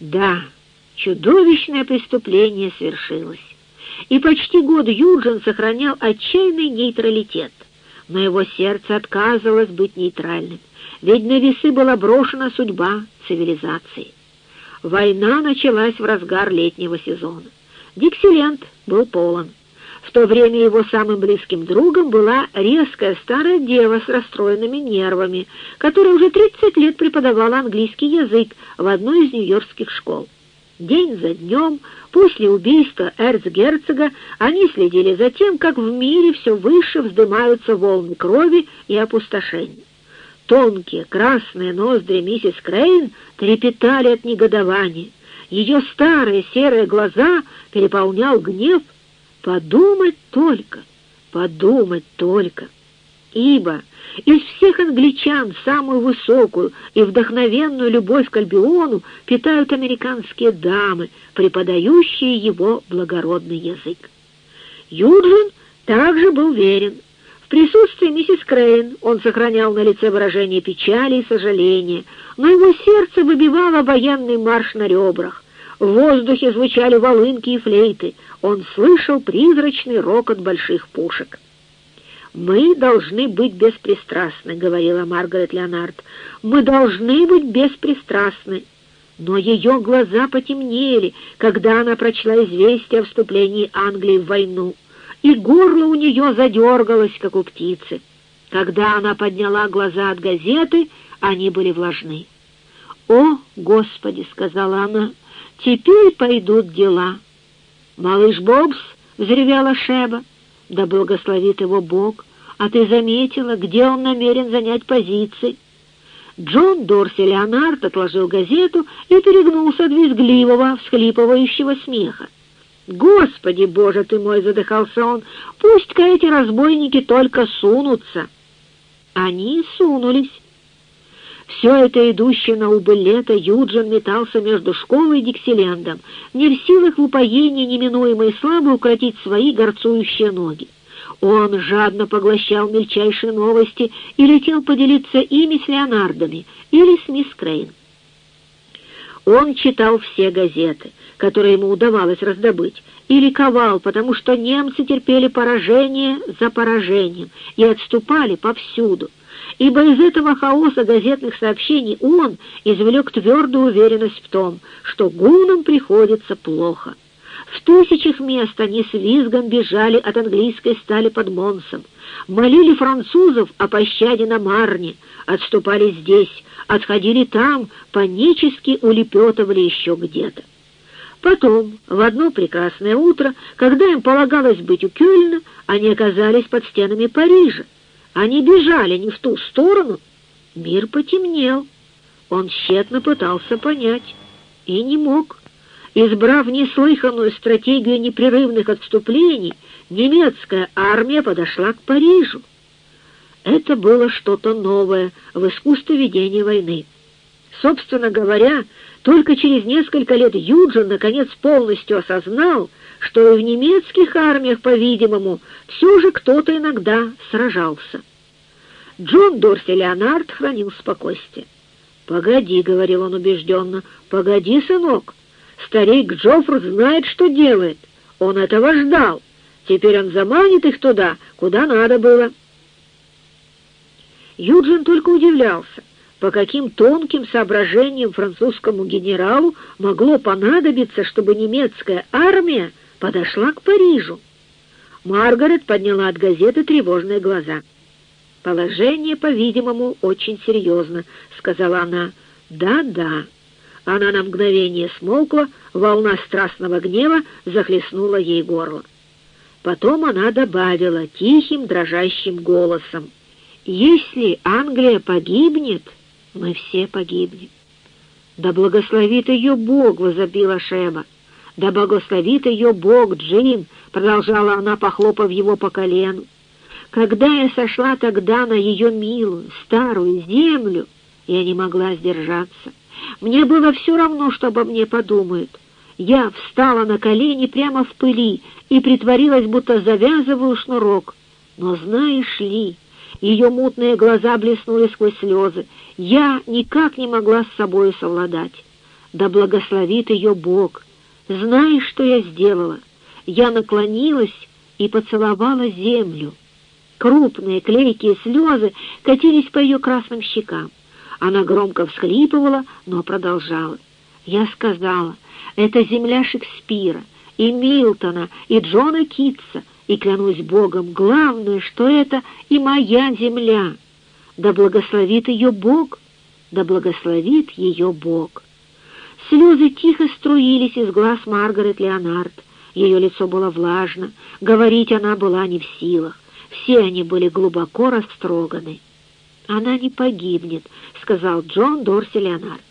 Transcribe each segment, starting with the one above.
Да, чудовищное преступление свершилось. И почти год Юджин сохранял отчаянный нейтралитет, но его сердце отказывалось быть нейтральным, ведь на весы была брошена судьба цивилизации. Война началась в разгар летнего сезона. Диксиленд был полон. В то время его самым близким другом была резкая старая дева с расстроенными нервами, которая уже 30 лет преподавала английский язык в одной из нью-йоркских школ. День за днем, после убийства эрцгерцога, они следили за тем, как в мире все выше вздымаются волны крови и опустошения. Тонкие красные ноздри миссис Крейн трепетали от негодования. Ее старые серые глаза переполнял гнев. Подумать только, подумать только. Ибо из всех англичан самую высокую и вдохновенную любовь к Альбиону питают американские дамы, преподающие его благородный язык. Юджин также был верен — присутствии миссис Крейн он сохранял на лице выражение печали и сожаления, но его сердце выбивало военный марш на ребрах. В воздухе звучали волынки и флейты. Он слышал призрачный рокот больших пушек. «Мы должны быть беспристрастны», — говорила Маргарет Леонард. «Мы должны быть беспристрастны». Но ее глаза потемнели, когда она прочла известие о вступлении Англии в войну и горло у нее задергалось, как у птицы. Когда она подняла глаза от газеты, они были влажны. «О, Господи!» — сказала она, — «теперь пойдут дела». «Малыш Бобс!» — взревела Шеба. «Да благословит его Бог! А ты заметила, где он намерен занять позиции?» Джон Дорси Леонард отложил газету и перегнулся от визгливого, всхлипывающего смеха. «Господи, Боже ты мой!» — задыхался он. «Пусть-ка эти разбойники только сунутся!» Они сунулись. Все это идущее на убыль лето Юджин метался между школой и Диксилендом, не в силах в упоении неминуемой славы укротить свои горцующие ноги. Он жадно поглощал мельчайшие новости и летел поделиться ими с Леонардами или с мисс Крейн. Он читал все газеты, которые ему удавалось раздобыть, и ликовал, потому что немцы терпели поражение за поражением и отступали повсюду, ибо из этого хаоса газетных сообщений он извлек твердую уверенность в том, что гунам приходится плохо. В тысячах мест они с визгом бежали от английской стали под Монсом, молили французов о пощаде на Марне, отступали здесь, отходили там, панически улепетывали еще где-то. Потом, в одно прекрасное утро, когда им полагалось быть у Кёльна, они оказались под стенами Парижа. Они бежали не в ту сторону. Мир потемнел. Он тщетно пытался понять и не мог. Избрав неслыханную стратегию непрерывных отступлений, немецкая армия подошла к Парижу. Это было что-то новое в искусстве ведения войны. Собственно говоря, только через несколько лет Юджин наконец полностью осознал, что и в немецких армиях, по-видимому, все же кто-то иногда сражался. Джон Дорси Леонард хранил спокойствие. «Погоди», — говорил он убежденно, — «погоди, сынок. Старик Джоффр знает, что делает. Он этого ждал. Теперь он заманит их туда, куда надо было». Юджин только удивлялся, по каким тонким соображениям французскому генералу могло понадобиться, чтобы немецкая армия подошла к Парижу. Маргарет подняла от газеты тревожные глаза. «Положение, по-видимому, очень серьезно», — сказала она. «Да-да». Она на мгновение смолкла, волна страстного гнева захлестнула ей горло. Потом она добавила тихим, дрожащим голосом. Если Англия погибнет, мы все погибнем. Да благословит ее Бог, возопила Шеба. Да благословит ее Бог, Джин, продолжала она, похлопав его по колену. Когда я сошла тогда на ее милую, старую землю, я не могла сдержаться. Мне было все равно, что обо мне подумают. Я встала на колени прямо в пыли и притворилась, будто завязываю шнурок. Но знаешь ли, ее мутные глаза блеснули сквозь слезы. Я никак не могла с собой совладать. да благословит ее Бог. Знаешь, что я сделала? Я наклонилась и поцеловала землю. Крупные клейкие слезы катились по ее красным щекам. Она громко всхлипывала, но продолжала. Я сказала, это земля Шекспира, и Милтона, и Джона Китса, и, клянусь Богом, главное, что это и моя земля. Да благословит ее Бог, да благословит ее Бог. Слезы тихо струились из глаз Маргарет Леонард. Ее лицо было влажно, говорить она была не в силах. Все они были глубоко растроганы. «Она не погибнет», — сказал Джон Дорси Леонард.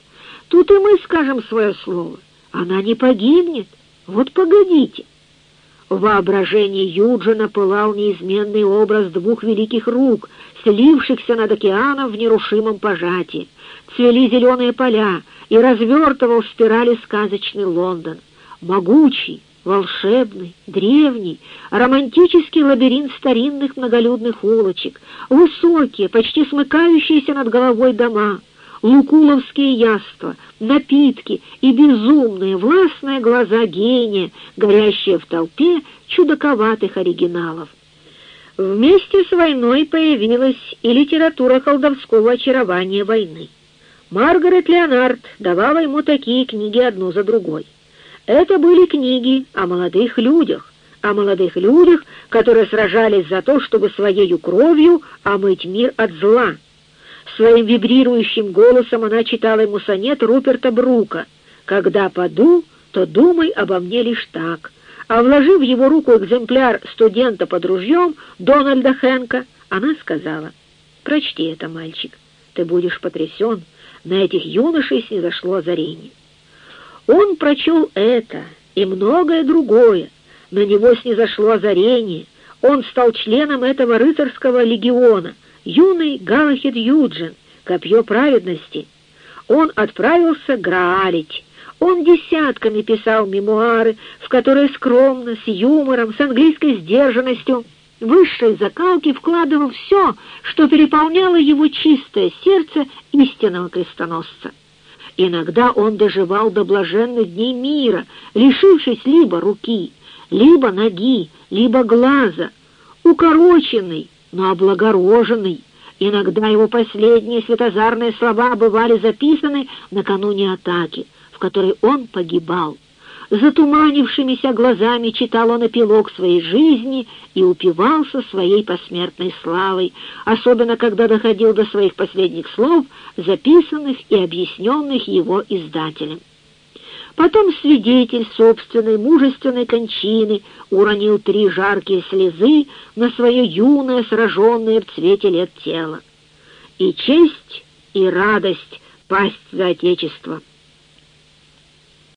«Тут и мы скажем свое слово. Она не погибнет. Вот погодите». В воображении Юджина пылал неизменный образ двух великих рук, слившихся над океаном в нерушимом пожатии. Цвели зеленые поля, и развертывал в спирали сказочный Лондон. Могучий, волшебный, древний, романтический лабиринт старинных многолюдных улочек, высокие, почти смыкающиеся над головой дома, лукуловские яства, напитки и безумные властные глаза гения, горящие в толпе чудаковатых оригиналов. Вместе с войной появилась и литература колдовского очарования войны. Маргарет Леонард давала ему такие книги одну за другой. Это были книги о молодых людях, о молодых людях, которые сражались за то, чтобы своей кровью омыть мир от зла. Своим вибрирующим голосом она читала ему сонет Руперта Брука «Когда паду, то думай обо мне лишь так», а вложив в его руку экземпляр студента под ружьем Дональда Хэнка, она сказала «Прочти это, мальчик, ты будешь потрясен, на этих юношей снизошло озарение». Он прочел это и многое другое. На него снизошло озарение. Он стал членом этого рыцарского легиона, юный Галахид Юджин, копье праведности. Он отправился граалить. Он десятками писал мемуары, в которые скромно, с юмором, с английской сдержанностью, высшей закалки вкладывал все, что переполняло его чистое сердце истинного крестоносца. Иногда он доживал до блаженных дней мира, лишившись либо руки, либо ноги, либо глаза, укороченный, но облагороженный. Иногда его последние светозарные слова бывали записаны накануне атаки, в которой он погибал. Затуманившимися глазами читал он эпилог своей жизни и упивался своей посмертной славой, особенно когда доходил до своих последних слов, записанных и объясненных его издателем. Потом свидетель собственной мужественной кончины уронил три жаркие слезы на свое юное, сраженное в цвете лет тело. И честь, и радость пасть за Отечество —